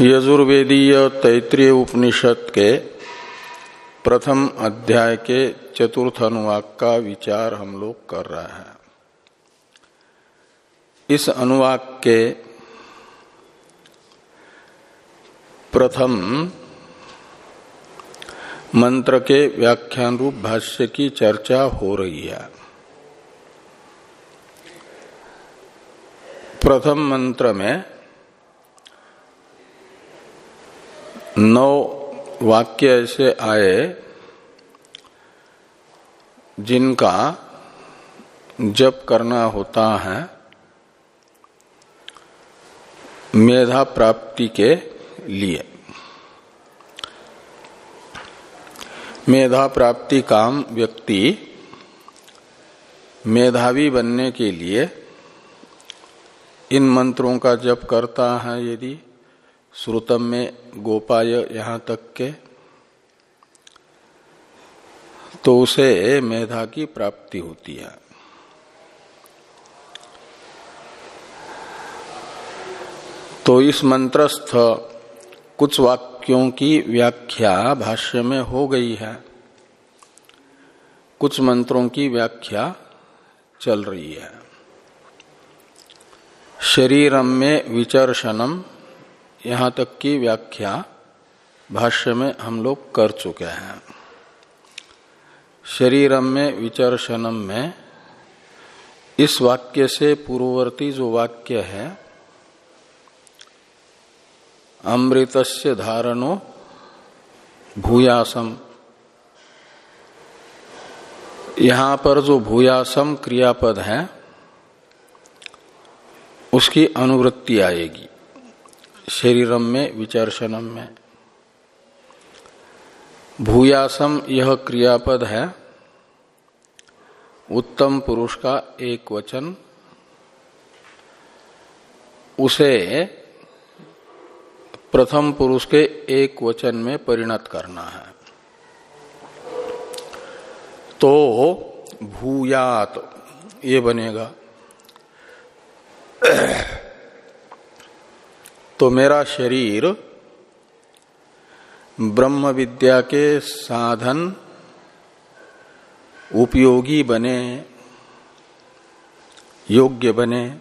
यजुर्वेदीय तैतृय उपनिषद के प्रथम अध्याय के चतुर्थ अनुवाक का विचार हम लोग कर रहे हैं। इस अनुवाक के प्रथम मंत्र के व्याख्यान रूप भाष्य की चर्चा हो रही है। प्रथम मंत्र में नौ वाक्य ऐसे आए जिनका जप करना होता है मेधा प्राप्ति के लिए। मेधा प्राप्ति काम व्यक्ति मेधावी बनने के लिए इन मंत्रों का जप करता है यदि। श्रुतम में गोपाय यहाँ तक के तो उसे मेधा की प्राप्ति होती है। तो इस मंत्रस्थ कुछ वाक्यों की व्याख्या भाष्य में हो गई है। कुछ मंत्रों की व्याख्या चल रही है। शरीरम में विचर्शनम यहाँ तक की व्याख्या भाष्य में हम लोग कर चुके हैं। शरीरम में, विचर्षणम में, इस वाक्य से पूर्ववर्ती जो वाक्य है, अमृतस्य धारणो भूयासम। यहाँ पर जो भूयासम क्रियापद है, उसकी अनुवृत्ति आएगी। शरीरम में, विचर्षणम में। भूयासम यह क्रियापद है। उत्तम पुरुष का एक वचन। उसे प्रथम पुरुष के एक वचन में परिणत करना है। तो भूयात, ये बनेगा। तो मेरा शरीर ब्रह्म विद्या के साधन उपयोगी बने, योग्य बने।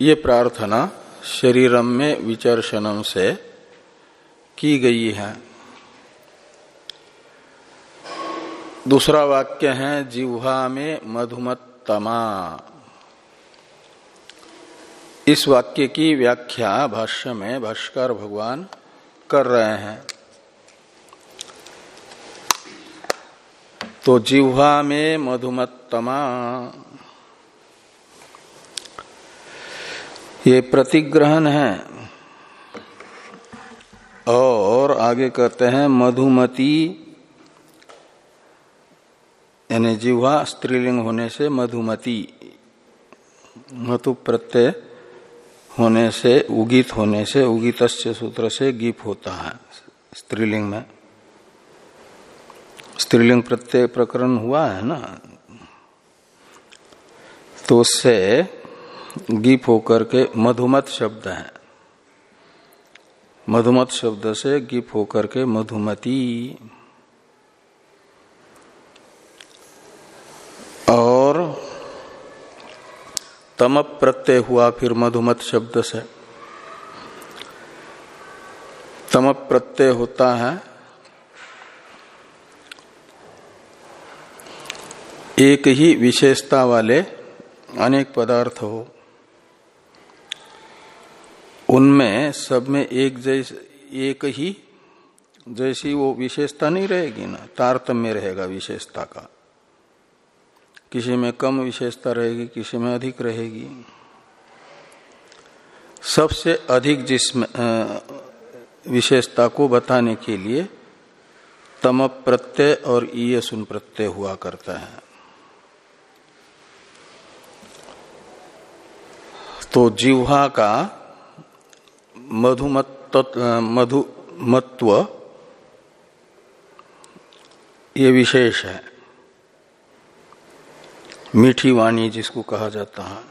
ये प्रार्थना शरीरम में विचर्शनम से की गई है। दूसरा वाक्य है, जिह्वा में मधुमत्तमा। इस वाक्य की व्याख्या भाष्य में भाष्कर भगवान कर रहे हैं। तो जिह्वा में मधुमत्तमा। ये प्रतिग्रहण है। और आगे कहते हैं, मधुमती, यानी जिह्वा स्त्रीलिंग होने से मधुमती, मधु प्रत्यय। होने से, उगित होने से उगित सूत्र से गीप होता है स्त्रीलिंग में। स्त्रीलिंग प्रत्यय प्रकरण हुआ है ना? तो उससे गीप होकर के मधुमत शब्द है। मधुमत शब्द से गीप होकर के मधुमती। और तम प्रत्यय हुआ, फिर मधुमत शब्द से। तम प्रत्यय होता है, एक ही विशेषता वाले अनेक पदार्थ हो। उनमें सब में एक जैसे, एक ही, जैसी वो विशेषता नहीं रहेगी ना, तारतम्य रहेगा विशेषता का। किसी में कम विशेषता रहेगी, किसी में अधिक रहेगी। सबसे अधिक जिसमें विशेषता को बताने के लिए तम प्रत्यय और ईय सुन प्रत्यय हुआ करता है। तो जिह्वा का मधुमत्त मधुमत्व ये विशेष है। मीठी वाणी जिसको कहा जाता है।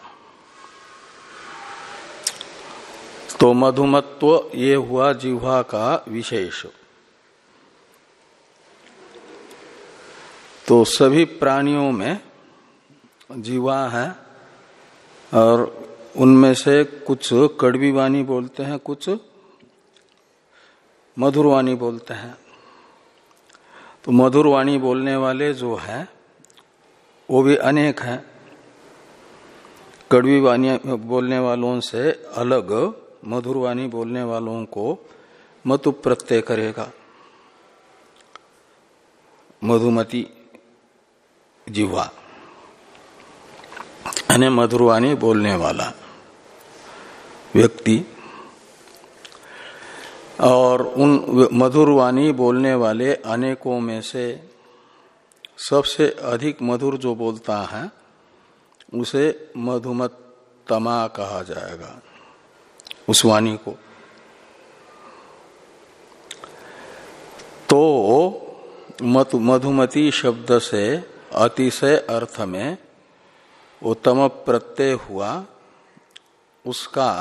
तो मधुमत्व ये हुआ जिह्वा का विशेष। तो सभी प्राणियों में जीवा है और उनमें से कुछ कड़वी वाणी बोलते हैं, कुछ मधुर वाणी बोलते हैं। तो मधुर वाणी बोलने वाले जो है वो भी अनेक हैं। कड़वी वाणी बोलने वालों से अलग, मधुर वाणी बोलने वालों को मतु प्रत्यय करेगा। मधुमती जीवा, यानी मधुरवाणी बोलने वाला व्यक्ति और उन मधुरवाणी बोलने वाले अनेकों में से सबसे अधिक मधुर जो बोलता है, उसे मधुमतमा कहा जाएगा, उस वाणी को। तो मधुमती शब्द से अतिशय अर्थ में उत्तम प्रत्यय हुआ, उसका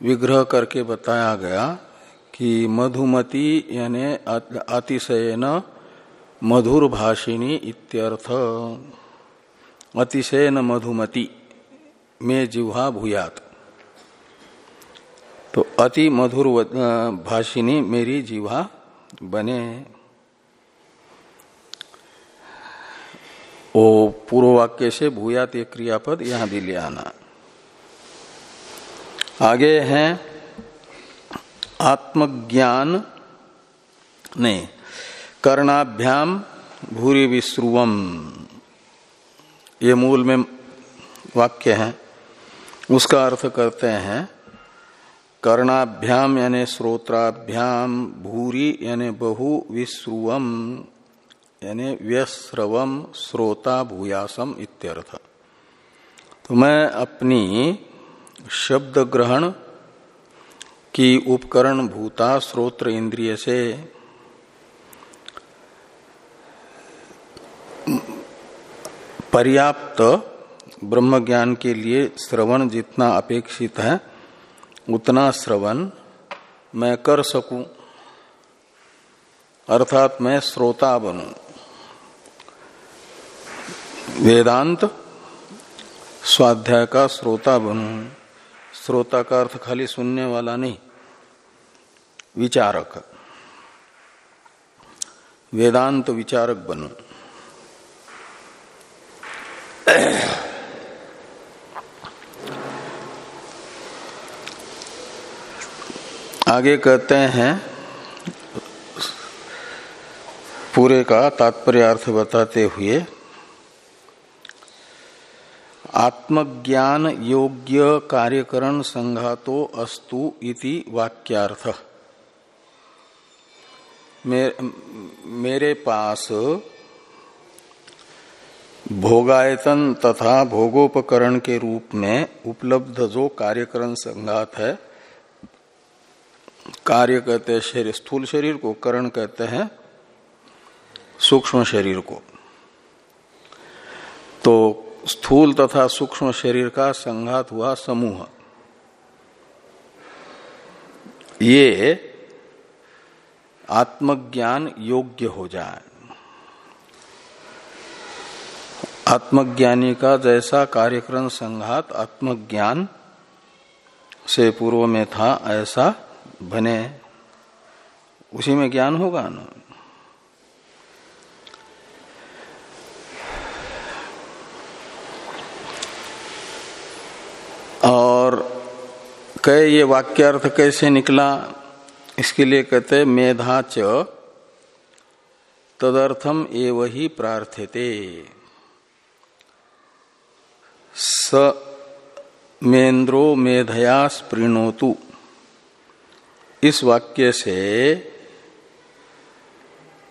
विग्रह करके बताया गया कि मधुमती यानी अतिशयन मधुर भाषिणी इत्यर्थ। अतिशयन मधुमति, में जिह्वा भूयात। तो अति मधुर भाषिनी मेरी जीवा बने। वो पूर्व वाक्य से भूयात ये क्रियापद यहाँ भी ले आना। आगे है, आत्मज्ञान ने कर्णाभ्याम भूरी विश्रुवम। ये मूल में वाक्य है। उसका अर्थ करते हैं, कर्णाभ्याम यानी श्रोत्राभ्याम भूरी यानी बहु विश्रुवम, यानी व्यस्रवम श्रोता भूयासम इत्यर्थ। तो मैं अपनी शब्द ग्रहण की उपकरण भूता श्रोत्र इंद्रिय से पर्याप्त ब्रह्म ज्ञान के लिए श्रवण जितना अपेक्षित है, उतना श्रवण मैं कर सकूँ। अर्थात मैं श्रोता बनूं। वेदांत स्वाध्याय का श्रोता बनू। श्रोता का अर्थ खाली सुनने वाला नहीं, विचारक। वेदांत विचारक बनू। आगे कहते हैं, पूरे का तात्पर्य अर्थ बताते हुए, आत्मज्ञान योग्य कार्यकरण संघातो अस्तु इति वाक्यार्थ। मेरे पास भोगायतन तथा भोगोपकरण के रूप में उपलब्ध जो कार्यकरण संघात है, कार्य कहते हैं शरीर, स्थूल शरीर को करण कहते हैं, सूक्ष्म शरीर को। तो स्थूल तथा सूक्ष्म शरीर का संघात हुआ समूह। ये आत्मज्ञान योग्य हो जाए। आत्मज्ञानी का जैसा कार्यक्रम संघात आत्मज्ञान से पूर्व में था, ऐसा बने। उसी में ज्ञान होगा ना। और कहे ये वाक्यार्थ कैसे निकला, इसके लिए कहते मेधा च तदर्थम एव ही प्रार्थ्यते। मेन्द्रो मेधया स्पृणोतु। इस वाक्य से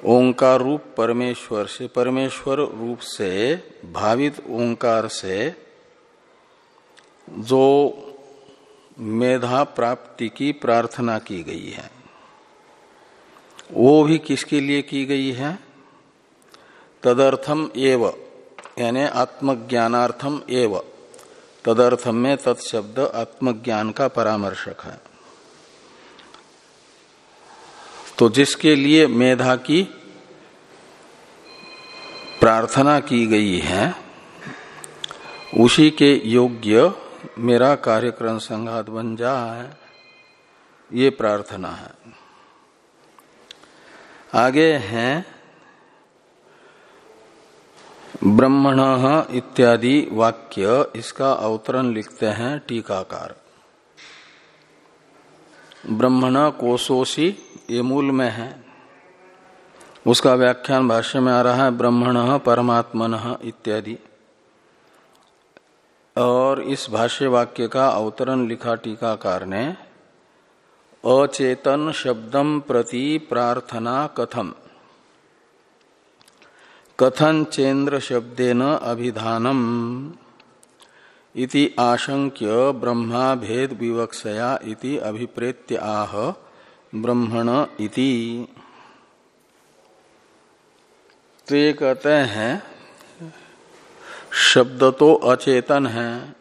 ओंकार रूप परमेश्वर से परमेश्वर रूप से भावित ओंकार से जो मेधा प्राप्ति की प्रार्थना की गई है, वो भी किसके लिए की गई है? तदर्थम एव, यानी आत्मज्ञानार्थम एव। तदर्थम में तत्शब्द आत्मज्ञान का परामर्शक है। तो जिसके लिए मेधा की प्रार्थना की गई है, उसी के योग्य मेरा कार्यक्रम संघात बन जा है ये प्रार्थना है। आगे हैं ब्रह्मण इत्यादि वाक्य इसका अवतरण लिखते हैं टीकाकार। ब्रह्मण कोशोशी, ये मूल में है। उसका व्याख्यान भाष्य में आ रहा है, ब्रह्मण परमात्मन इत्यादि। और इस भाष्य वाक्य का अवतरण लिखा टीकाकार ने, अचेतन शब्दम प्रति प्रार्थना कथम। कथन चेन्द्र शब्देन अभिधानम इति आशंक्य ब्रह्मा भेद विवक्षया इति अभिप्रेत्य आह ब्रह्मण इति। तो ये कहते हैं, शब्द तो अचेतन है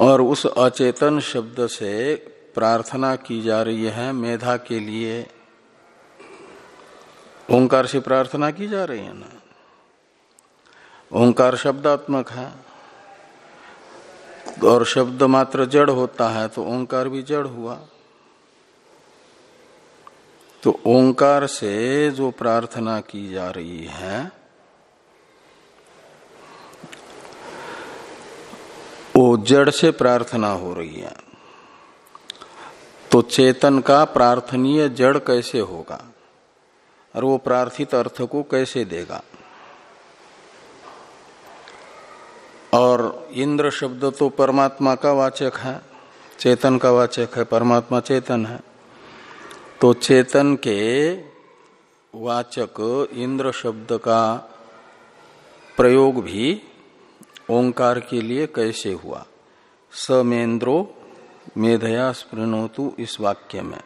और उस अचेतन शब्द से प्रार्थना की जा रही है मेधा के लिए। ओंकार से प्रार्थना की जा रही है ना। ओंकार शब्दात्मक है। और शब्द मात्र जड़ होता है तो ओंकार भी जड़ हुआ। तो ओंकार से जो प्रार्थना की जा रही है, वो जड़ से प्रार्थना हो रही है। तो चेतन का प्रार्थनीय जड़ कैसे होगा? और वो प्रार्थित अर्थ को कैसे देगा? और इंद्र शब्द तो परमात्मा का वाचक है, चेतन का वाचक है, परमात्मा चेतन है। तो चेतन के वाचक इंद्र शब्द का प्रयोग भी ओंकार के लिए कैसे हुआ? समेन्द्रो मेधया स्पृणोतु इस वाक्य में।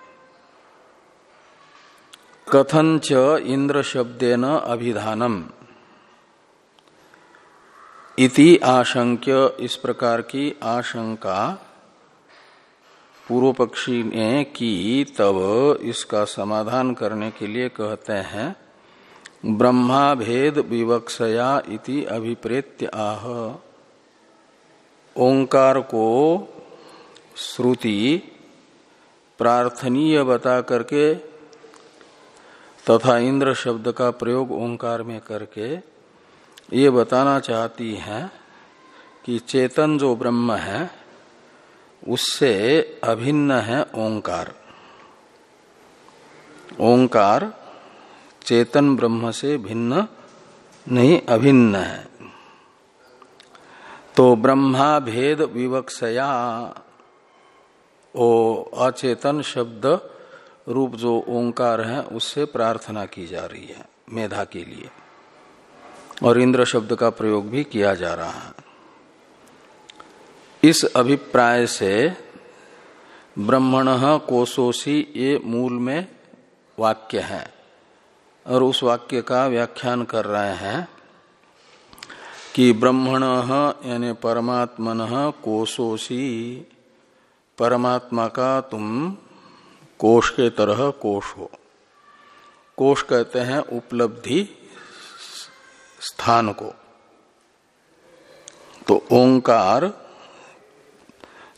कथन च इंद्र शब्देन अभिधानम? इति आशंक्य इस प्रकार की आशंका पूर्व पक्षी ने की, तब इसका समाधान करने के लिए कहते हैं ब्रह्मा भेद विवक्षया इति अभिप्रेत्य आह। ओंकार को श्रुति प्रार्थनीय बता करके तथा इंद्र शब्द का प्रयोग ओंकार में करके ये बताना चाहती है कि चेतन जो ब्रह्म है, उससे अभिन्न है ओंकार। ओंकार चेतन ब्रह्म से भिन्न नहीं, अभिन्न है। तो ब्रह्मा भेद विवक्षया ओ अचेतन शब्द रूप जो ओंकार है, उससे प्रार्थना की जा रही है, मेधा के लिए। और इंद्र शब्द का प्रयोग भी किया जा रहा है। इस अभिप्राय से ब्रह्मण कोशोसी ये मूल में वाक्य है। और उस वाक्य का व्याख्यान कर रहे हैं कि ब्रह्मण यानी परमात्मन कोशोसी परमात्मा का तुम कोष के तरह कोष हो। कोष कहते हैं उपलब्धि स्थान को। तो ओंकार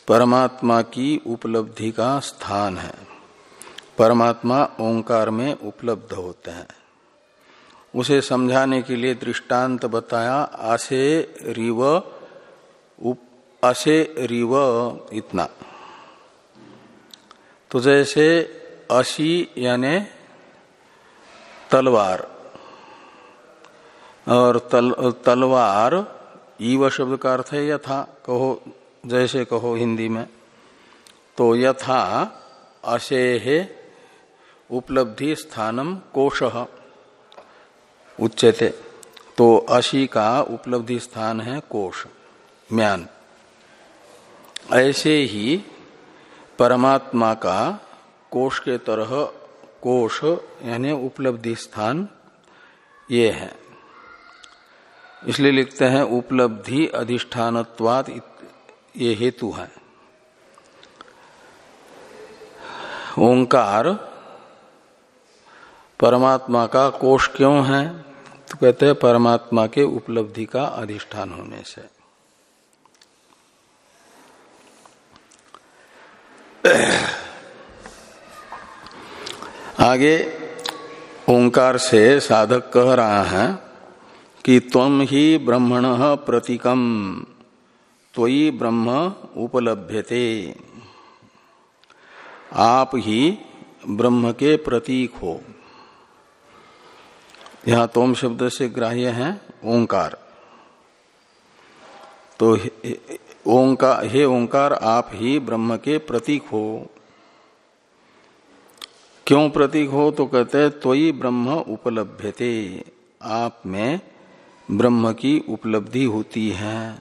परमात्मा की उपलब्धि का स्थान है। परमात्मा ओंकार में उपलब्ध होते हैं। उसे समझाने के लिए दृष्टांत बताया, आसे रिव असे रिव इतना। तो जैसे असी यानी तलवार। और तल, तलवार ईव शब्द का अर्थ है यथा कहो जैसे कहो हिंदी में। तो यथा अशे उपलब्धि स्थानम कोश उच्चते तो अशी का उपलब्धि स्थान है कोश म्यान। ऐसे ही परमात्मा का कोश के तरह कोश यानी उपलब्धि स्थान ये है। इसलिए लिखते हैं, उपलब्धि अधिष्ठानत्वाद ये हेतु है। ओंकार, परमात्मा का कोष क्यों है? तो कहते हैं, परमात्मा के उपलब्धि का अधिष्ठान होने से। आगे, ओंकार से साधक कह रहा है कि तम ही ब्रह्मण प्रतीकम, त्वयि ब्रह्म उपलभ्यते। आप ही ब्रह्म के प्रतीक हो। यहाँ तोम शब्द से ग्राह्य है ओंकार। तो ओंकार हे ओंकार, आप ही ब्रह्म के प्रतीक हो। क्यों प्रतीक हो? तो कहते हैं, त्वयि ब्रह्म उपलब्धते आप में ब्रह्म की उपलब्धि होती है।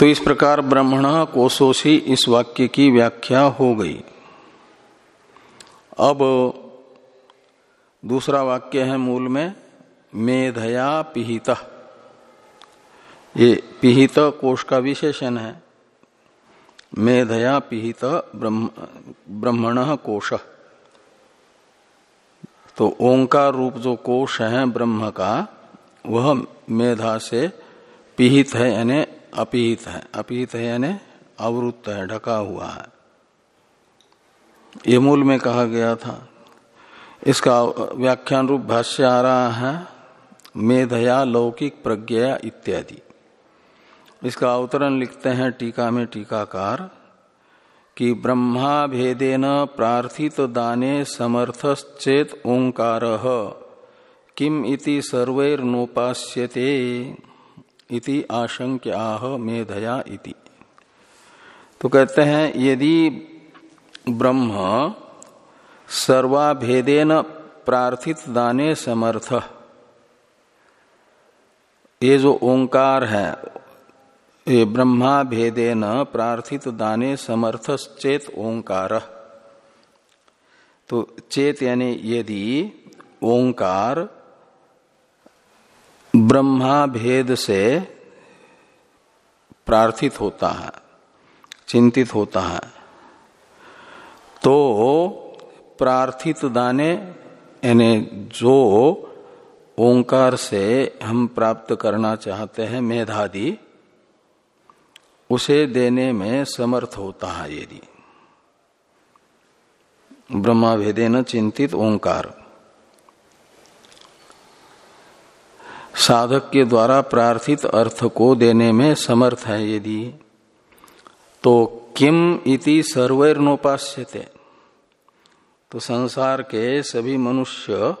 तो इस प्रकार ब्रह्मण कोशोशी इस वाक्य की व्याख्या हो गई। अब दूसरा वाक्य है मूल में, मेधया पिहित। ये पिहित कोश का विशेषण है। मेधया पिहित ब्रह्मण कोश तो ओंकार रूप जो कोश है ब्रह्म का, वह मेधा से पिहित है यानी अपीत है। अपीत है यानी अवरुत्त है, ढका हुआ है। ये मूल में कहा गया था। इसका व्याख्यान रूप भाष्य आ रहा है, मेधया लौकिक प्रज्ञा इत्यादि। इसका अवतरण लिखते हैं टीका में टीकाकार कि ब्रह्मा भेदेन प्रार्थित दाने समर्थश्चेत ओंकार किम इति सर्वैर्नोपास्यते इति आशंक्याह मेधया इति। तो कहते हैं, यदि ब्रह्म सर्वाभेदेन प्रार्थित दाने समर्थ, ये जो ओंकार है ब्रह्मा भेदेन प्रार्थित दाने समर्थ चेत ओंकार। तो चेत यानी यदि ओंकार ब्रह्मा भेद से प्रार्थित होता है, चिंतित होता है तो प्रार्थित दाने यानी जो ओंकार से हम प्राप्त करना चाहते हैं मेधादि उसे देने में समर्थ होता है यदि। ब्रह्मा भेदे न चिंतित ओंकार। साधक के द्वारा प्रार्थित अर्थ को देने में समर्थ है यदि। तो किम इति सर्वैर्नोपास्यते। तो संसार के सभी मनुष्य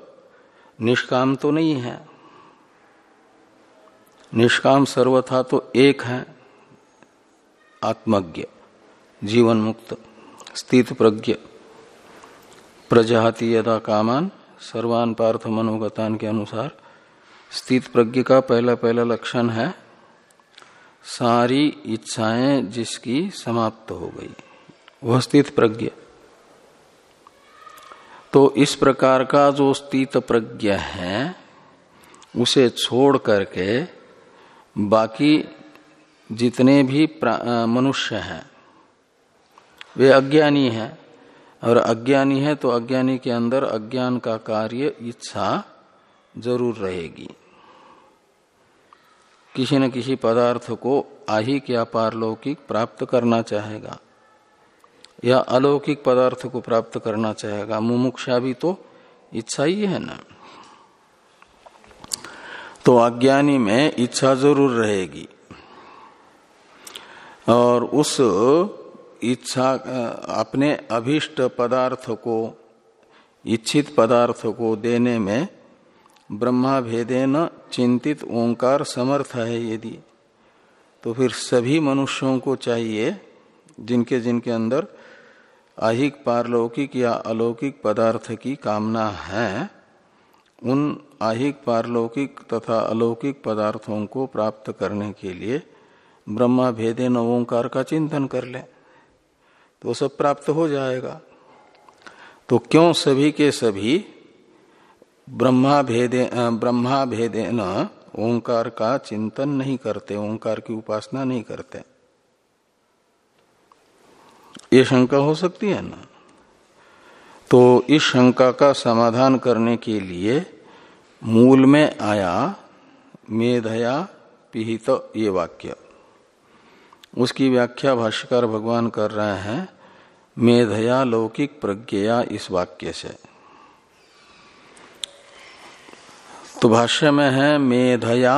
निष्काम तो नहीं है। निष्काम सर्वथा तो एक है। आत्मज्ञ जीवन मुक्त स्थित प्रज्ञ प्रजाति यदा कामान, सर्वान पार्थ मनोगतान के अनुसार। स्थित प्रज्ञ का पहला पहला लक्षण है, सारी इच्छाएँ जिसकी समाप्त हो गई, वह स्थित प्रज्ञ तो इस प्रकार का जो स्थित प्रज्ञ है, उसे छोड़ करके बाकी जितने भी मनुष्य हैं, वे अज्ञानी हैं। और अज्ञानी है तो अज्ञानी के अंदर अज्ञान का कार्य, इच्छा ज़रूर रहेगी। किसी न किसी पदार्थ को आहिक या पारलौकिक प्राप्त करना चाहेगा? या अलौकिक पदार्थ को प्राप्त करना चाहेगा? मुमुक्षा भी तो इच्छा ही है ना? तो अज्ञानी में इच्छा ज़रूर रहेगी। और उस इच्छा, अपने अभिष्ट पदार्थ को, इच्छित पदार्थ को देने में ब्रह्मा भेदेन चिंतित ओंकार समर्थ है यदि। तो फिर सभी मनुष्यों को चाहिए, जिनके जिनके अंदर आहिक पारलौकिक या अलौकिक पदार्थ की कामना है, उन आहिक पारलौकिक तथा अलौकिक पदार्थों को प्राप्त करने के लिए ब्रह्मा भेदे न ओंकार का चिंतन कर ले तो सब प्राप्त हो जाएगा। तो क्यों सभी के सभी ब्रह्मा भेदे ब्रह्मा भेदे न ओंकार का चिंतन नहीं करते, ओंकार की उपासना नहीं करते? ये शंका हो सकती है ना? तो इस शंका का समाधान करने के लिए मूल में आया मेधया पिहित ये वाक्य। उसकी व्याख्या भाष्यकार भगवान कर रहे हैं, मेधया लौकिक प्रज्ञया इस वाक्य से। तो भाष्य में है, मेधया,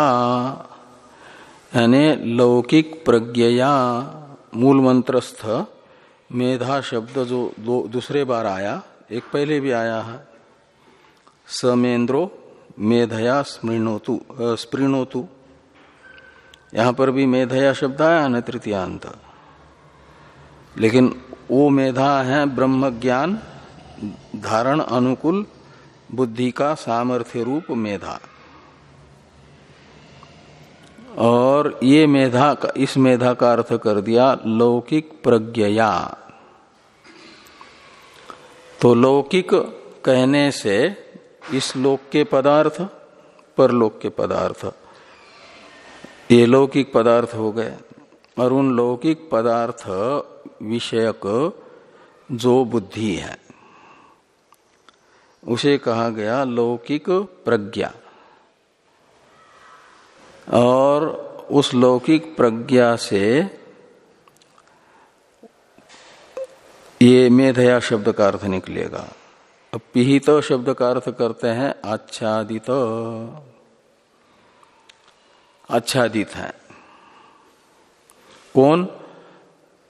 यानी लौकिक प्रज्ञया, मूल मंत्रस्थ, मेधा शब्द जो दो, दूसरे बार आया, एक पहले भी आया है। समेन्द्रो मेधया स्मृणोतु स्पृणोतु। यहाँ पर भी मेधया शब्द आया न तृतीयांत। लेकिन वो मेधा है ब्रह्म ज्ञान, धारण अनुकूल, बुद्धि का सामर्थ्य रूप मेधा। और ये मेधा का, इस मेधा का अर्थ कर दिया लौकिक प्रज्ञया। तो लौकिक कहने से इस लोक के पदार्थ, परलोक के पदार्थ। ये लौकिक पदार्थ हो गए। और उन लौकिक पदार्थ विषयक जो बुद्धि है, उसे कहा गया लौकिक प्रज्ञा। और उस लौकिक प्रज्ञा से ये मेधया शब्द का अर्थ निकलेगा। अब पिहित शब्द का अर्थ करते हैं आच्छादित। आच्छादित है। कौन?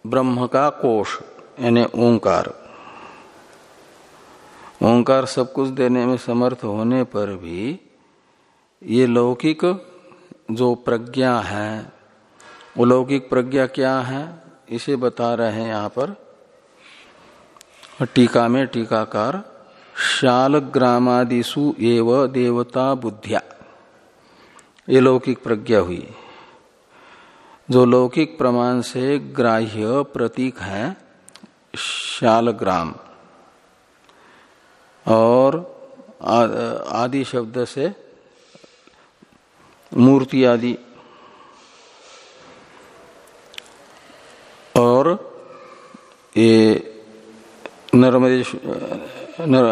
ब्रह्म का कोष यानी ओंकार। ओंकार सब कुछ देने में समर्थ होने पर भी ये लौकिक जो प्रज्ञा है, वो लौकिक प्रज्ञा क्या है, इसे बता रहे हैं यहाँ पर। टीका में टीकाकार, शाल ग्रामादिशु एव देवता बुद्धिया। ये लौकिक प्रज्ञा हुई। जो लौकिक प्रमाण से ग्राह्य प्रतीक है शालग्राम। और आदि शब्द से मूर्ति आदि। और ये नर्मदेश नर,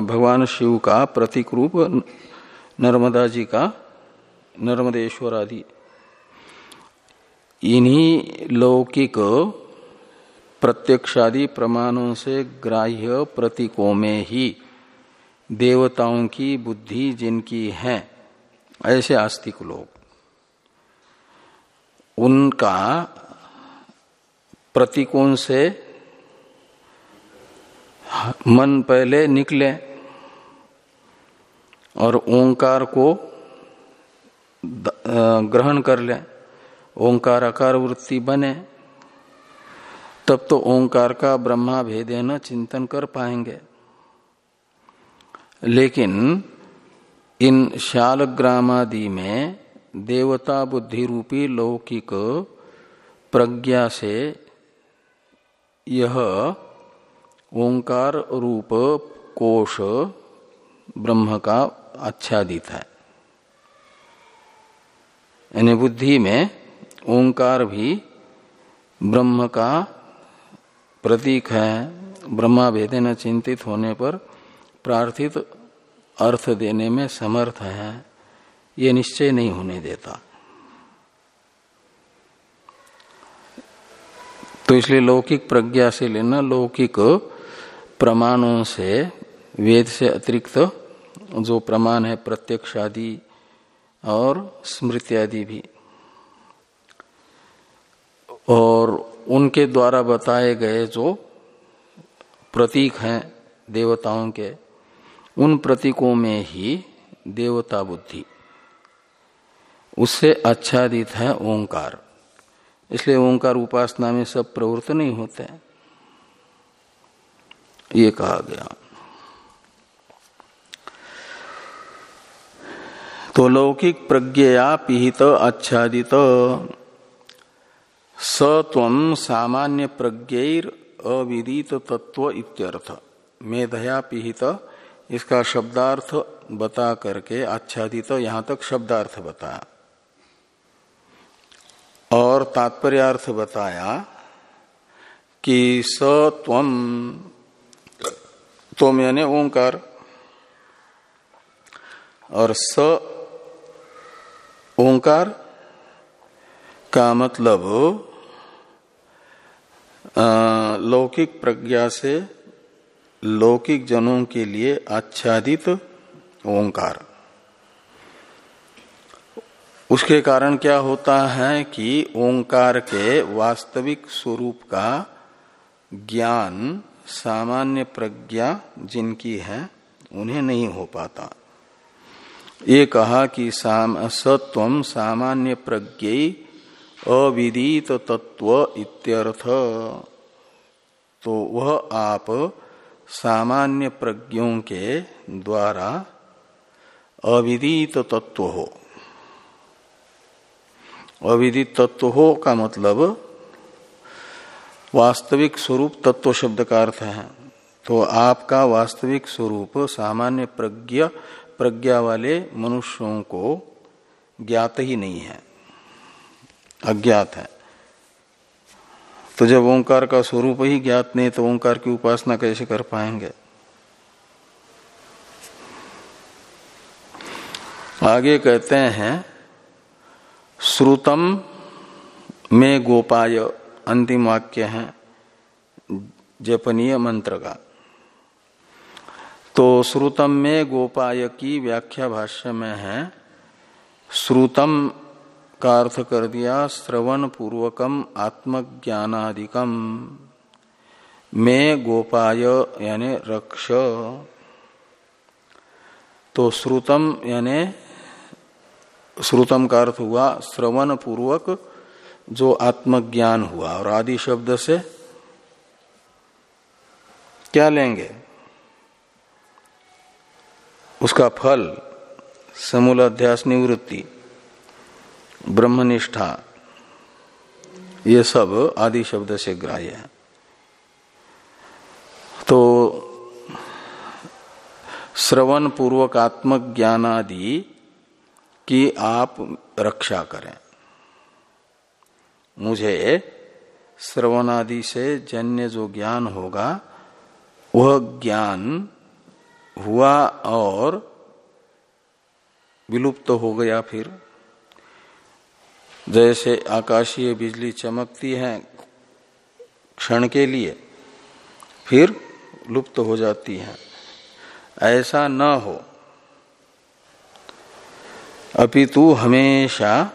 भगवान शिव का प्रतीक रूप नर्मदा जी का नर्मदेश्वर आदि इन्हीं लौकिक प्रत्यक्षादि प्रमाणों से ग्राह्य प्रतीकों में ही देवताओं की बुद्धि जिनकी है, ऐसे आस्तिक लोग। उनका प्रतीकों से मन पहले निकले और ओंकार को ग्रहण कर ले। ओंकार आकार वृत्ति बने, तब तो ओंकार का ब्रह्मा भेदे न चिंतन कर पाएँगे। लेकिन इन शालग्रामादि में देवता बुद्धि रूपी लौकिक प्रज्ञा से यह ओंकार रूप कोश ब्रह्म का आच्छादित है। यानी बुद्धि में ओंकार भी ब्रह्म का प्रतीक है। ब्रह्मा भेदे न चिंतित होने पर प्रार्थित अर्थ देने में समर्थ है। ये निश्चय नहीं होने देता। तो इसलिए लौकिक प्रज्ञा से लेना, लौकिक प्रमाणों से, वेद से अतिरिक्त जो प्रमाण है, प्रत्यक्ष आदि और स्मृति आदि भी। और उनके द्वारा बताए गए जो प्रतीक हैं देवताओं के, उन प्रतीकों में ही देवता बुद्धि। उससे आच्छादित है ओंकार। इसलिए ओंकार उपासना में सब प्रवृत्त नहीं होते ये कहा गया। तो लौकिक प्रज्ञया पिहित आच्छादित। सत्व सामान्य प्रज्ञर अविदित तत्व इत्यर्थ। मेधया पिहित, इसका शब्दार्थ बता करके आच्छादित, यहाँ तक शब्दार्थ बताया और तात्पर्यार्थ बताया कि स त्वम यानी ओंकार, और स ओंकार का मतलब लौकिक प्रज्ञा से लौकिक जनों के लिए आच्छादित ओंकार। उसके कारण क्या होता है कि ओंकार के वास्तविक स्वरूप का ज्ञान सामान्य प्रज्ञा जिनकी है, उन्हें नहीं हो पाता। ये कहा कि साम, सत्व सामान्य प्रज्ञ अविदित तत्व इत्यर्थ। तो वह आप सामान्य प्रज्ञों के द्वारा अविदित तत्व हो। अविदित तत्व हो का मतलब वास्तविक स्वरूप तत्व शब्द का अर्थ है। तो आपका वास्तविक स्वरूप सामान्य प्रज्ञा प्रज्ञा वाले मनुष्यों को ज्ञात ही नहीं है, अज्ञात है। तो जब ओंकार का स्वरूप ही ज्ञात नहीं तो ओंकार की उपासना कैसे कर पाएँगे? आगे कहते हैं, श्रुतम में गोपाय, अंतिम वाक्य है, जपनीय मंत्र का। तो श्रुतम में गोपाय की व्याख्या भाष्य में है। श्रुतम का अर्थ कर दिया, श्रवण पूर्वकम आत्मज्ञानादिकम। में गोपाय यानी रक्ष। तो श्रुतम यानी, श्रुतम का अर्थ हुआ श्रवण पूर्वक जो आत्मज्ञान हुआ। और आदि शब्द से क्या लेंगे? उसका फल समूल अध्यास निवृत्ति, ब्रह्मनिष्ठा, ये सब आदि शब्द से ग्राह्य है। तो श्रवण पूर्वक आत्मज्ञानादि की आप रक्षा करें। मुझे श्रवणादि से जन्य जो ज्ञान होगा, वह ज्ञान हुआ और विलुप्त तो हो गया फिर। जैसे आकाशीय बिजली चमकती है क्षण के लिए, फिर लुप्त तो हो जाती है। ऐसा न हो। अपितु हमेशा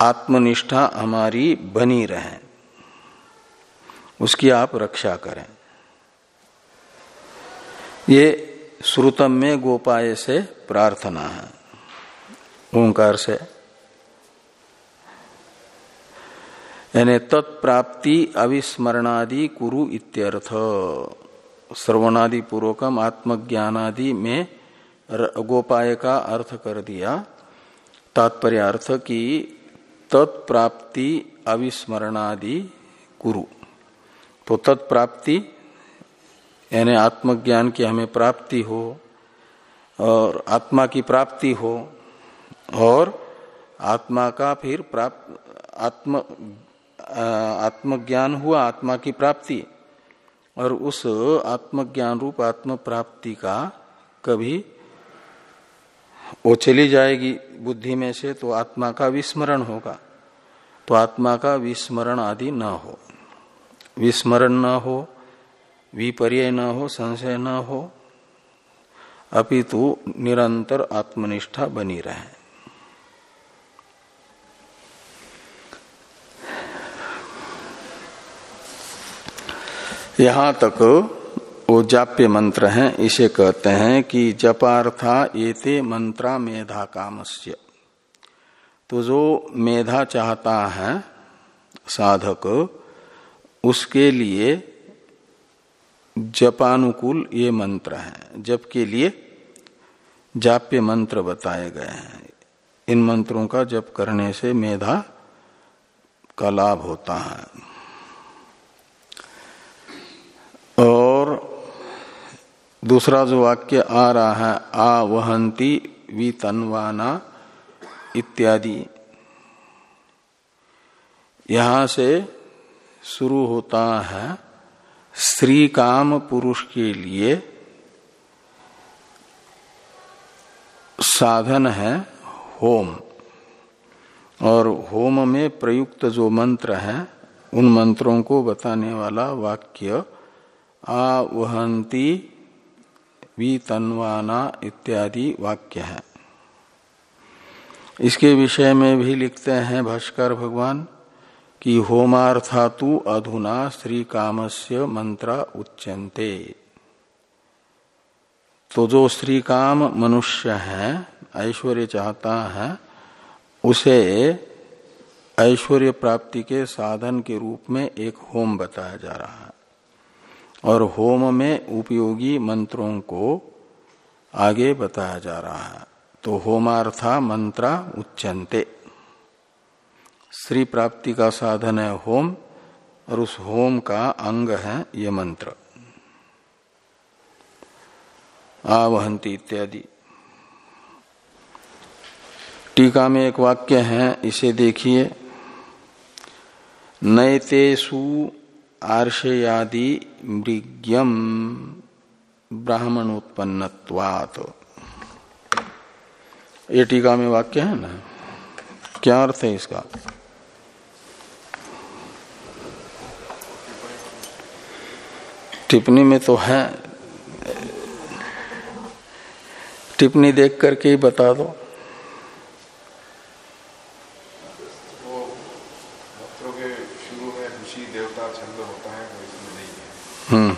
आत्मनिष्ठा हमारी बनी रहे। उसकी आप रक्षा करें। ये श्रुतम में गोपाय से प्रार्थना है। ओंकार से। यानी तत्प्राप्ति, अविस्मरणादि, कुरु इत्यर्थ। श्रवणादि पूर्वकम, आत्मज्ञानादि में गोपाय का अर्थ कर दिया। तात्पर्य अर्थ की तत्प्राप्ति, अविस्मरणादि, कुरु। तो तत्प्राप्ति यानी आत्मज्ञान की हमें प्राप्ति हो और आत्मा की प्राप्ति हो और आत्मा का फिर प्राप्त, आत्म आत्मज्ञान हुआ, आत्मा की प्राप्ति। और उस आत्मज्ञान रूप आत्म प्राप्ति का कभी वो चली जाएगी बुद्धि में से तो आत्मा का विस्मरण होगा। तो आत्मा का विस्मरण आदि न हो। विस्मरण न हो विपर्य न हो, संशय न हो, अपितु निरंतर आत्मनिष्ठा बनी रहे। यहाँ तक वो जाप्य मंत्र हैं, इसे कहते हैं कि जपार्था एते मंत्रा मेधा कामस्य। तो जो मेधा चाहता है साधक, उसके लिए जपानुकूल ये मंत्र है जप के लिए जाप्य मंत्र बताए गए हैं। इन मंत्रों का जप करने से मेधा का लाभ होता है। और दूसरा जो वाक्य आ रहा है आ वहंती वितनवाना इत्यादि, यहाँ से शुरू होता है स्त्री काम पुरुष के लिए साधन है होम। और होम में प्रयुक्त जो मंत्र है, उन मंत्रों को बताने वाला वाक्य, आवहंती वितन्वाना इत्यादि वाक्य है। इसके विषय में भी लिखते हैं भाष्कर भगवान। कि होमार्थातु अधुना श्री कामस्य मंत्र उच्यन्ते। तो जो श्री काम मनुष्य है, ऐश्वर्य चाहता है, उसे ऐश्वर्य प्राप्ति के साधन के रूप में एक होम बताया जा रहा है। और होम में उपयोगी मंत्रों को आगे बताया जा रहा है। तो होमार्था मंत्रा उच्चनते श्री प्राप्ति का साधन है होम, और उस होम का अंग है ये मंत्र। आवहंती इत्यादि। टीका में एक वाक्य है, इसे देखिए। नैतेषु आर्षयादि मृग्यम ब्राह्मण उत्पन्नवात ये टीका में वाक्य है ना? क्या अर्थ है इसका? टिप्पणी में तो है। टिप्पणी देख करके ही बता दो। हम्म।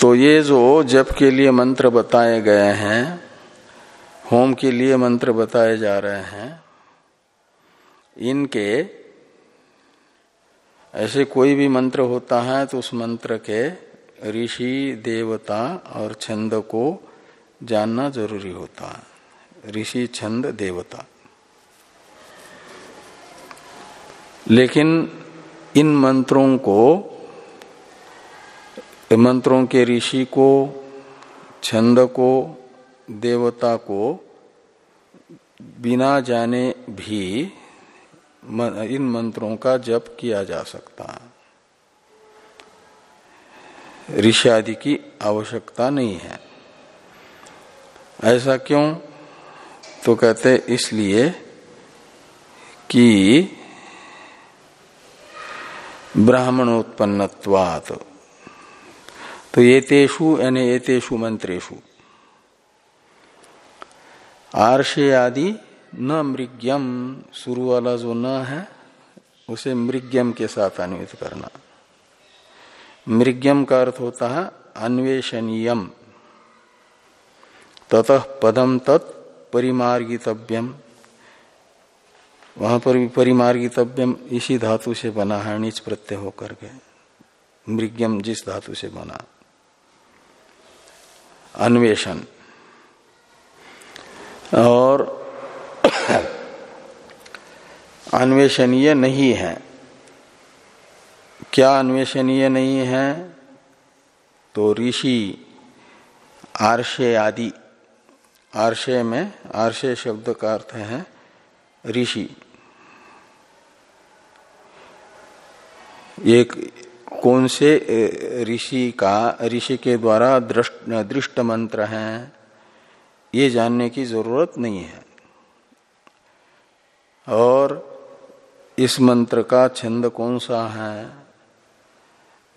तो ये जो जप के लिए मंत्र बताए गए हैं होम के लिए मंत्र बताए जा रहे हैं इनके ऐसे कोई भी मंत्र होता है तो उस मंत्र के ऋषि, देवता और छंद को जानना ज़रूरी होता है। ऋषि, छंद, देवता। लेकिन इन मंत्रों को, मंत्रों के ऋषि को, छंद को, देवता को बिना जाने भी इन मंत्रों का जप किया जा सकता। है ऋषि आदि की आवश्यकता नहीं है। ऐसा क्यों? तो कहते इसलिए कि ब्राह्मणोत्पन्नवात तो ये तेषु यानी एतेषु मंत्रेशु आर्षे आदि न मृग्यम शुरू वाला जो न है, उसे मृग्यम के साथ अन्वित करना। मृग्यम का अर्थ होता है अन्वेषणीयम। ततः पदम तत् परिमार्गितव्यम। वहाँ पर भी परिमार्गितव्यम इसी धातु से बना है नीच प्रत्यय होकर के। मृग्यम जिस धातु से बना। अन्वेषण। और अन्वेषणीय नहीं है। क्या अन्वेषणीय नहीं है? तो ऋषि आर्षे आदि, आर्षे में, आर्षे शब्द का अर्थ है ऋषि। एक कौन से ऋषि का, ऋषि के द्वारा दृष्ट मंत्र है, ये जानने की ज़रूरत नहीं है। और इस मंत्र का छंद कौन सा है?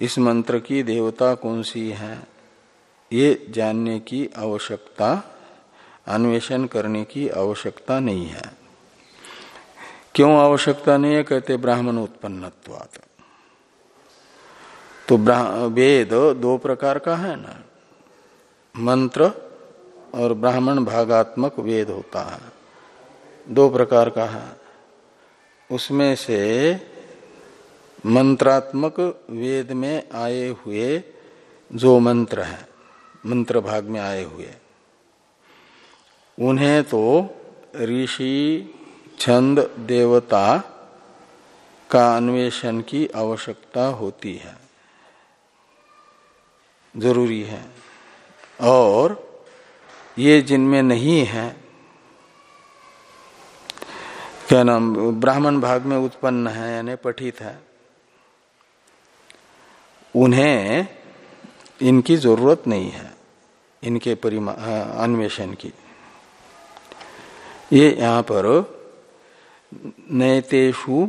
इस मंत्र की देवता कौन सी है? ये जानने की आवश्यकता, अन्वेषण करने की आवश्यकता नहीं है। क्यों आवश्यकता नहीं है? कहते ब्राह्मण उत्पन्नत्वात। तो वेद दो प्रकार का है ना? मंत्र और ब्राह्मण भागात्मक वेद होता है। दो प्रकार का है। उसमें से मंत्रात्मक वेद में आए हुए जो मंत्र हैं, मंत्र भाग में आए हुए, उन्हें तो ऋषि, छंद, देवता का अन्वेषण की आवश्यकता होती है, ज़रूरी है। और ये जिनमें नहीं है क्या नाम, ब्राह्मण भाग में उत्पन्न है, यानी पठित है। उन्हें इनकी ज़रूरत नहीं है, इनके परिमा अन्वेषण की। ये यहाँ पर नैतेषु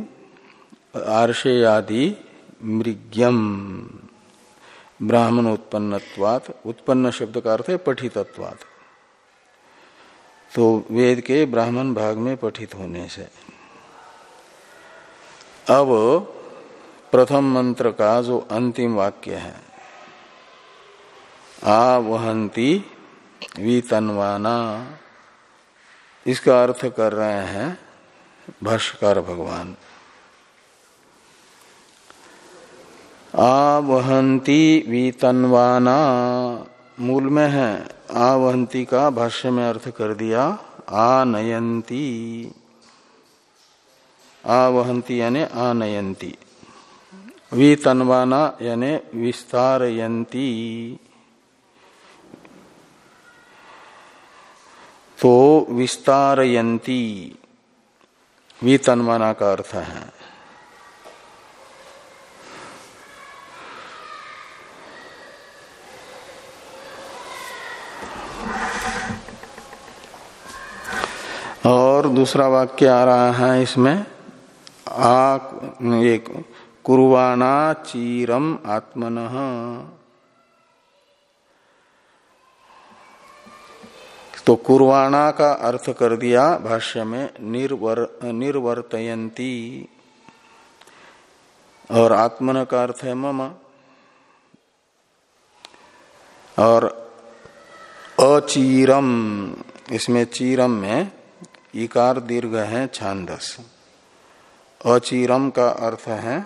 आर्षयादि मृग्यम ब्राह्मण उत्पन्नत्वात उत्पन्न शब्द का अर्थ है पठितत्वात। तो वेद के ब्राह्मण भाग में पठित होने से। अब प्रथम मंत्र का जो अंतिम वाक्य है। आवहंती वितनवाना। इसका अर्थ कर रहे हैं भाष्यकार भगवान। आवहंती वितनवाना। मूल में है, आवहंती का भाष्य में अर्थ कर दिया, आनयंती। आवहंती यानी आनयंती। वितनवाना यानी विस्तारयंती। तो विस्तारयंती, वितनवाना का अर्थ है। और दूसरा वाक्य आ रहा है इसमें, आ एक कुर्वाणा चीरम आत्मन। तो कुरवाणा का अर्थ कर दिया भाष्य में, निर्वर, निर्वर्तयंती। और आत्मन का अर्थ है मम। और अचीरम, इसमें चीरम में इकार दीर्घ है छांदस। अचीरम का अर्थ है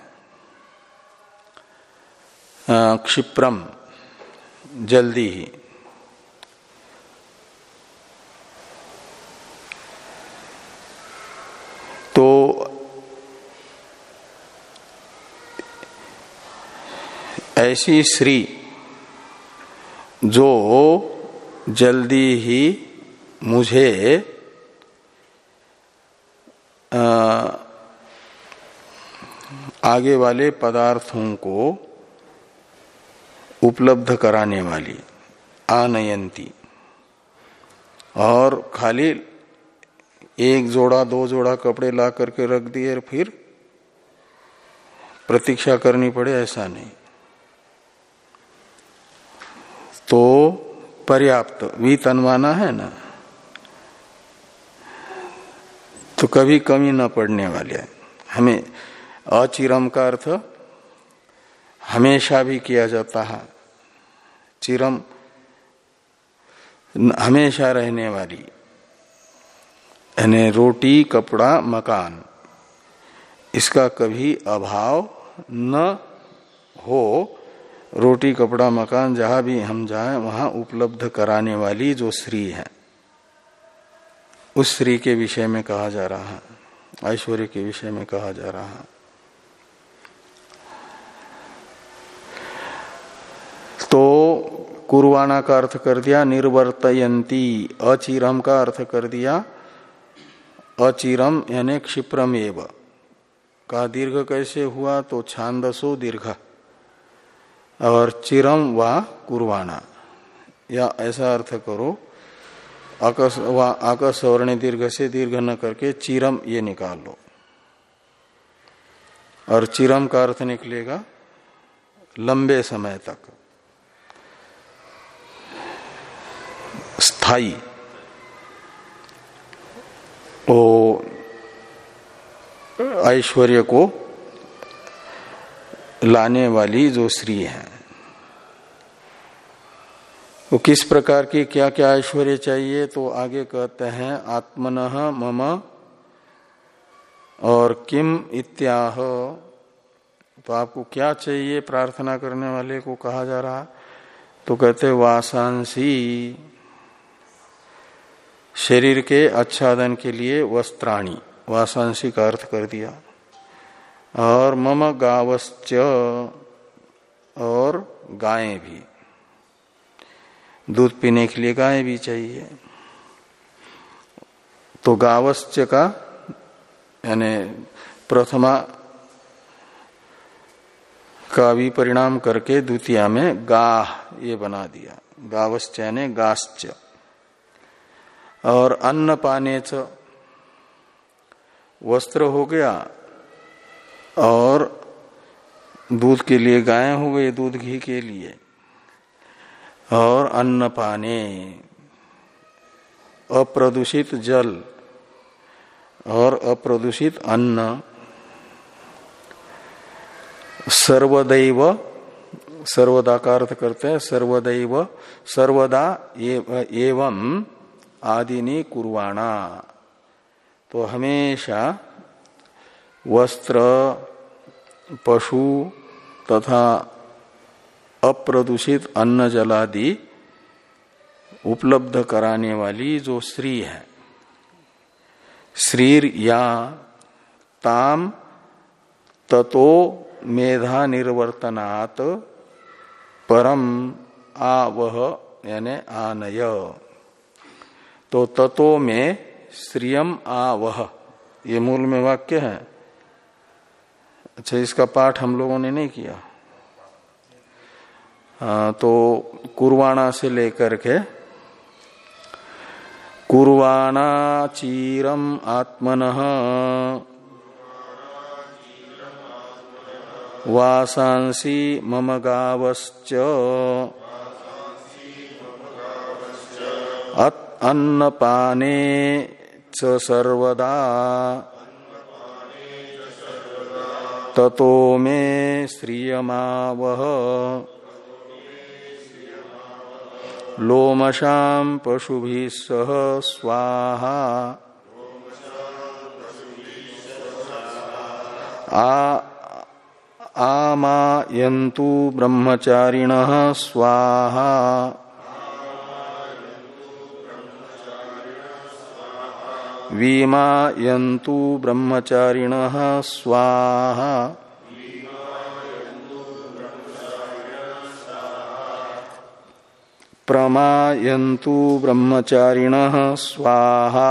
क्षिप्रम, जल्दी ही। तो ऐसी श्री जो जल्दी ही मुझे आगे वाले पदार्थों को उपलब्ध कराने वाली, आनयंती। और खाली एक जोड़ा, दो जोड़ा कपड़े ला करके रख दिए और फिर प्रतीक्षा करनी पड़े, ऐसा नहीं। तो पर्याप्त वी तनवाना है ना? तो कभी कमी न पड़ने वाले हमें अचिरम का अर्थ हमेशा भी किया जाता है। चिरम हमेशा रहने वाली। यानी रोटी, कपड़ा, मकान, इसका कभी अभाव न हो। रोटी, कपड़ा, मकान, जहाँ भी हम जाएँ, वहाँ उपलब्ध कराने वाली जो स्त्री है। उस स्त्री के विषय में कहा जा रहा है, ऐश्वर्य के विषय में कहा जा रहा है। तो कुरवाना का अर्थ कर दिया, निर्वर्तयंती, अचिरम का अर्थ कर दिया, अचिरम यानी क्षिप्रम एव। का दीर्घ कैसे हुआ? तो छांदसो दीर्घ। और चिरम व कुरवाना या ऐसा अर्थ करो आकस वर्ण दीर्घ से दीर्घ न करके चिरम ये निकाल लो। और चिरम का अर्थ निकलेगा लंबे समय तक। स्थायी ओ, ऐश्वर्य को लाने वाली जो स्त्री है। वो किस प्रकार की क्या क्या ऐश्वर्य चाहिए तो आगे कहते हैं, आत्मन मम और किम इत्याह। तो आपको क्या चाहिए प्रार्थना करने वाले को कहा जा रहा? तो कहते वासांसी। शरीर के आच्छादन के लिए वस्त्राणी। वासांसी का अर्थ कर दिया। और मम गावश्च और गायें भी। दूध पीने के लिए गाय भी चाहिए। तो गावश्च का, यानी प्रथमा का भी परिणाम करके द्वितीय में गाह ये बना दिया। गावश्च यानी गाश्च और अन्न पाने च, वस्त्र हो गया और दूध के लिए गाय हो गई, दूध घी के लिए। और अन्न पाने, अप्रदूषित जल और अप्रदूषित अन्न, सर्वदैव, सर्वदा का अर्थ करते हैं, सर्वदैव, सर्वदा एवं आदिनी कुर्वाणा। तो हमेशा वस्त्र, पशु तथा अप्रदूषित अन्न जलादि उपलब्ध कराने वाली जो श्री है। श्रीर या ताम ततो मेधा निर्वर्तनात् परम आवह, यानी आनय। तो ततो में श्रियम आवह, ये मूल में वाक्य है। अच्छा इसका पाठ हम लोगों ने नहीं किया। तो कुर्वाणा से लेकर के कुर्वाणा चीरम आत्मन वासांसी मम गावश्च अन्नपाने च सर्वदा ततो मे श्रियमावह लोमशाम पशुभि सह स्वाहा। आमायन्तु ब्रह्मचारिण स्वाहा। वीमायन्तु ब्रह्मचारिण स्वाहा। प्रमायन्तु ब्रह्मचारिण स्वाहा।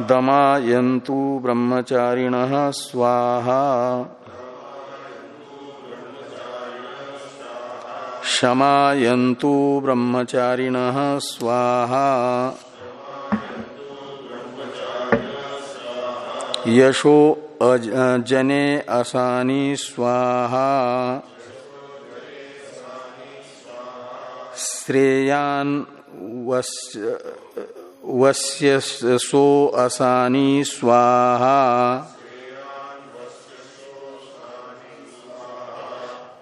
दमायन्तु ब्रह्मचारिण स्वाहा। क्षमायन्तु ब्रह्मचारिण स्वाहा। यशो जने असानी स्वाहा। श्रेयान वस्य सो असानी स्वाहा।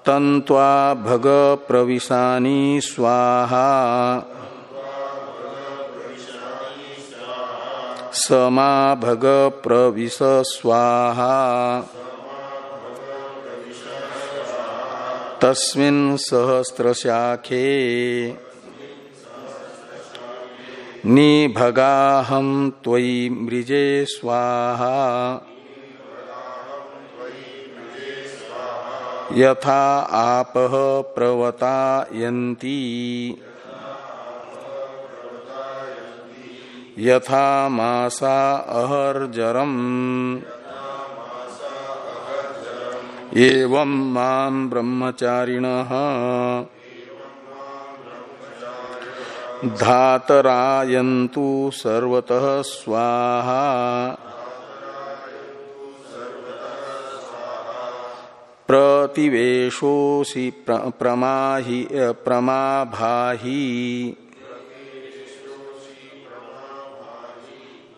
तंत्वा भग प्रविशानी स्वाहा। समा भग प्रविश स्वाहा। तस्मिन् सहस्रशाखे निभगाहम त्वयि मृजे स्वाहा। यथा आप प्रवतायन्ति। यथा मासा अहर्जरम। एवं माँ ब्रह्मचारिण। धातरायन्तु सर्वतः स्वाहा। प्रतिवेशोऽसि प्रमाहि प्रमाभाहि।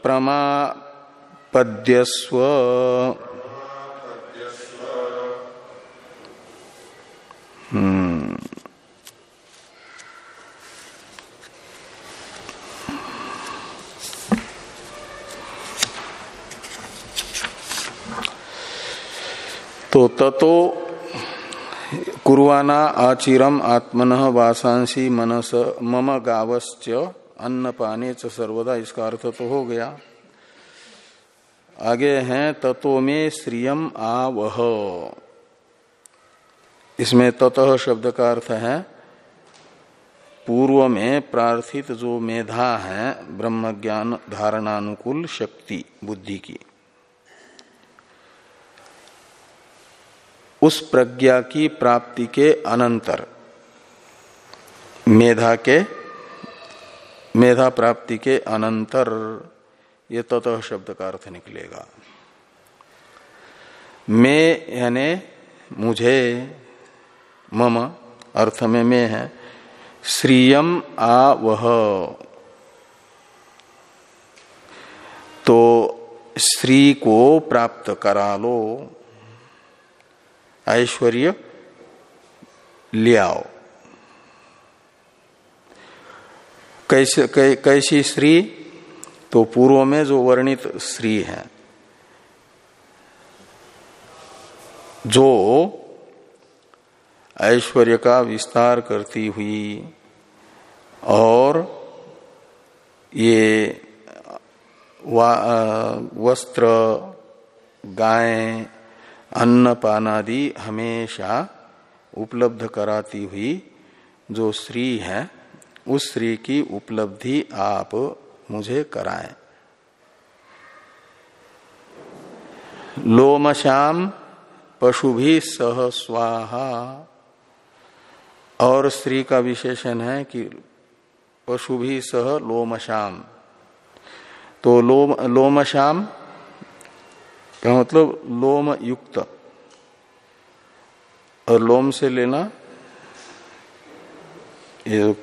प्रमापद्यस्व हम्म तो ततो कुर्वाना आचिरम आत्मन वासांसी मनस मम गावश्च अन्न पाने च सर्वदा इसका अर्थ तो हो गया। आगे हैं, ततो में श्रियम आवह। इसमें ततः शब्द का अर्थ है, पूर्व में प्रार्थित जो मेधा है ब्रह्म ज्ञान धारणानुकूल शक्ति, बुद्धि की। उस प्रज्ञा की प्राप्ति के अनंतर। मेधा के, मेधा प्राप्ति के अनंतर। ये ततः शब्द का अर्थ निकलेगा। मैं यानी मुझे, मम, अर्थ में मैं है, श्रीयम आ वह तो श्री को प्राप्त करा लो। ऐश्वर्य लियाओ कैसे कै, कैसी स्त्री तो पूर्व में जो वर्णित स्त्री है जो ऐश्वर्य का विस्तार करती हुई और ये वस्त्र गाय अन्न पानादि हमेशा उपलब्ध कराती हुई जो श्री है, उस श्री की उपलब्धि आप मुझे कराएँ। लोमशाम पशु भी सह स्वाहा। और स्त्री का विशेषण है कि पशु भी सह लोमशाम तो लोम लोमशाम का मतलब लोम युक्त। और लोम से लेना, ये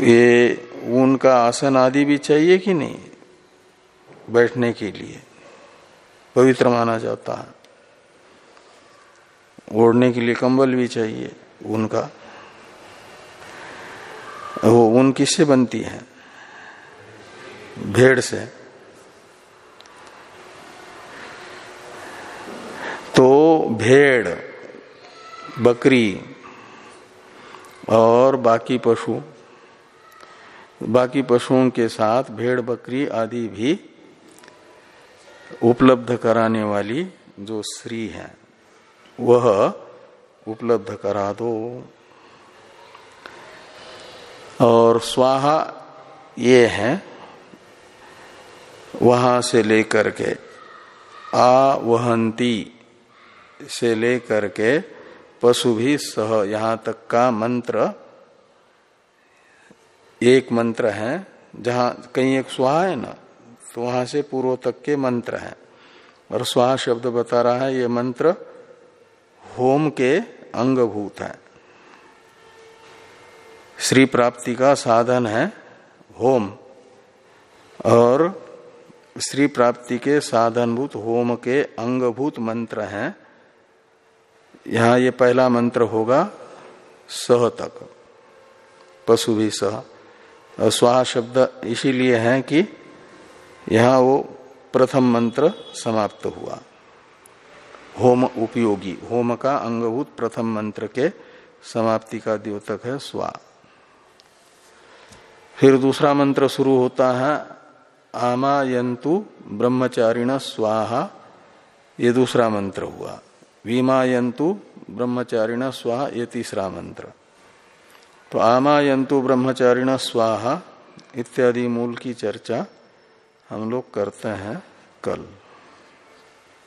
ये ऊन का आसन आदि भी चाहिए कि नहीं? बैठने के लिए। पवित्र माना जाता है। ओढ़ने के लिए कंबल भी चाहिए ऊन का। वो ऊन किससे बनती है? भेड़ से। तो भेड़, बकरी और बाकी पशु, बाकी पशुओं के साथ भेड़, बकरी आदि भी उपलब्ध कराने वाली जो श्री है, वह उपलब्ध करा दो। और स्वाहा ये है, वहाँ से लेकर के आवहंती से लेकर के पशु भी सह यहाँ तक का मंत्र, एक मंत्र है, जहाँ कहीं एक स्वाहा है ना तो वहाँ से पूर्व तक के मंत्र हैं। और स्वाहा शब्द बता रहा है, ये मंत्र होम के अंगभूत है। श्री प्राप्ति का साधन है होम। और श्री प्राप्ति के साधनभूत होम के अंगभूत मंत्र हैं यहाँ ये पहला मंत्र होगा, सह तक। पशु भी सह। स्वाहा शब्द इसीलिए है कि यहाँ वो प्रथम मंत्र समाप्त हुआ। होम उपयोगी, होम का अंगभूत प्रथम मंत्र के समाप्ति का द्योतक है स्वा। फिर दूसरा मंत्र शुरू होता है, आमायंतु ब्रह्मचारिण स्वाहा। ये दूसरा मंत्र हुआ। विमायंतु ब्रह्मचारिण स्वाहा ये तीसरा मंत्र तो आमायंतु ब्रह्मचारिण स्वाहा इत्यादि मूल की चर्चा हम लोग करते हैं कल।